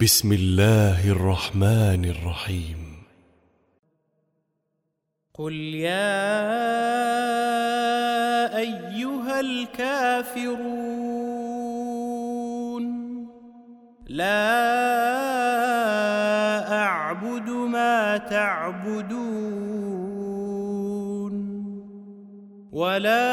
بسم الله الرحمن الرحيم. قل يا أيها الكافرون لا أعبد ما تعبدون ولا